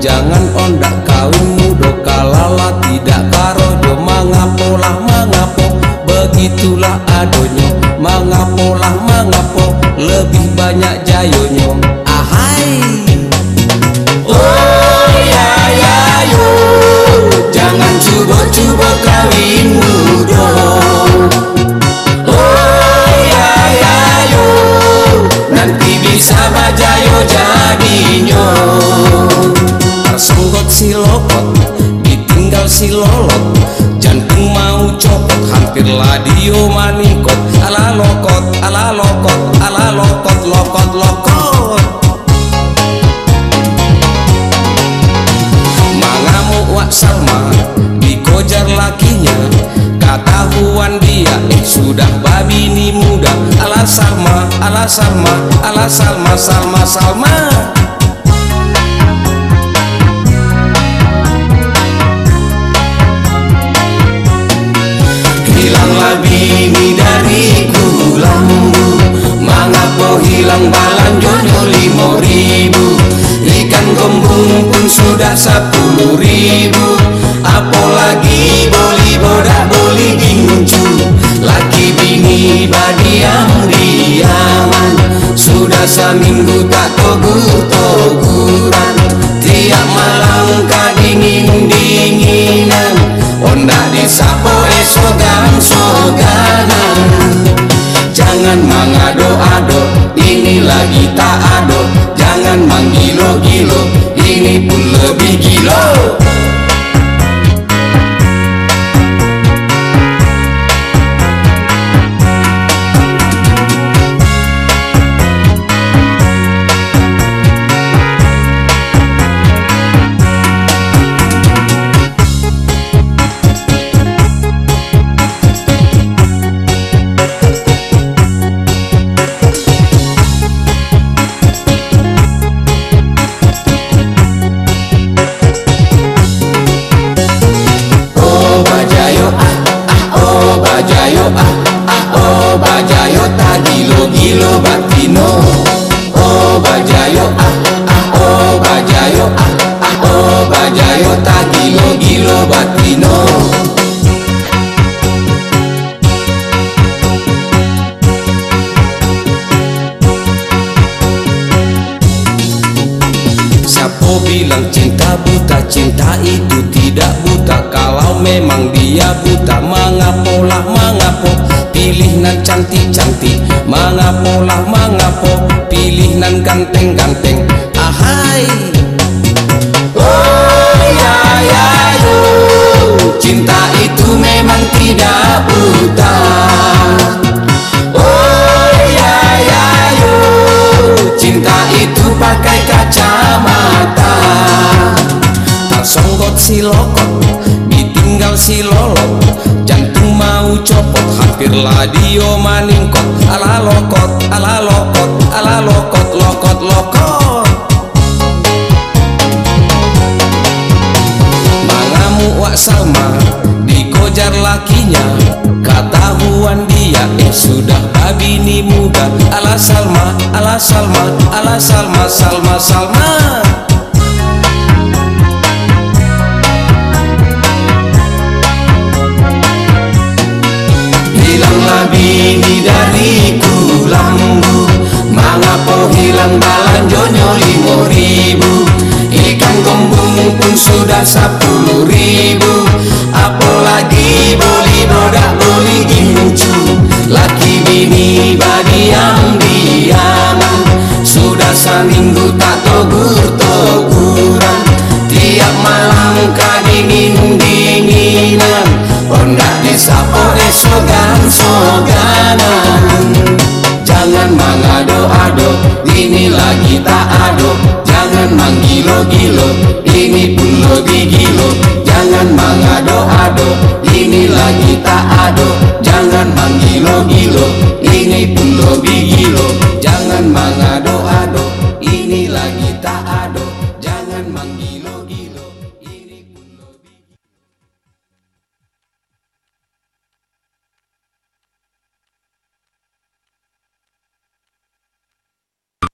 jangan ondak kawin mudo kalala tidak karojo mangapolah mangapo begitulah adonyo mangapolah mangapo. Lebih banyak jayonyo ahai. Si lokot ditinggal si lolot jantung mau copot hampirlah dio maningkot. Ala lokot ala lokot ala lokot lokot lokot. Mangamuk wak salma dikojar lakinya. Ketahuan dia eh sudah babi ni muda. Ala salma ala salma ala salma salma salma. Hilanglah balanjonya lima ribu. Ikan gombung pun sudah sepuluh ribu. Apalagi boli bodak boli gincu Laki bini badiam diaman Sudah seminggu tak togur-toguran Tiap malam kadingin-dinginan Onda disapo esogan-soganan Jangan mengado-ado Ini lagi tak ado Jangan menggilo-gilo Ini pun lebih gilo Siapa bilang cinta buta Cinta itu tidak buta. Kalau memang dia buta Mengapolah mengapo Pilih nan cantik-cantik Mengapolah mengapo Pilih nan ganteng-ganteng si lokot Ditinggal si lolot. Jantung mau copot Hampirlah dio maningkot. Ala lokot, ala lokot, ala lokot, lokot, lokot. Mangamuk wak salma Dikojar lakinya. Ketahuan dia Eh sudah babi ni muda. Ala salma, ala salma, ala salma, salma, salma Laki bini badiam diaman. Sudah seminggu tak togur-toguran Tiap malam kadingin-dinginan Onda disapo esogan-soganan Jangan mengado-ado Ini lagi tak ado. Jangan menggilo-gilo Ini pun lebih gilo. Jangan mengado-ado Ini lagi tak ado Jangan menggilo-gilo Ini pun lebih gilo Jangan mengado-ado Ini lagi tak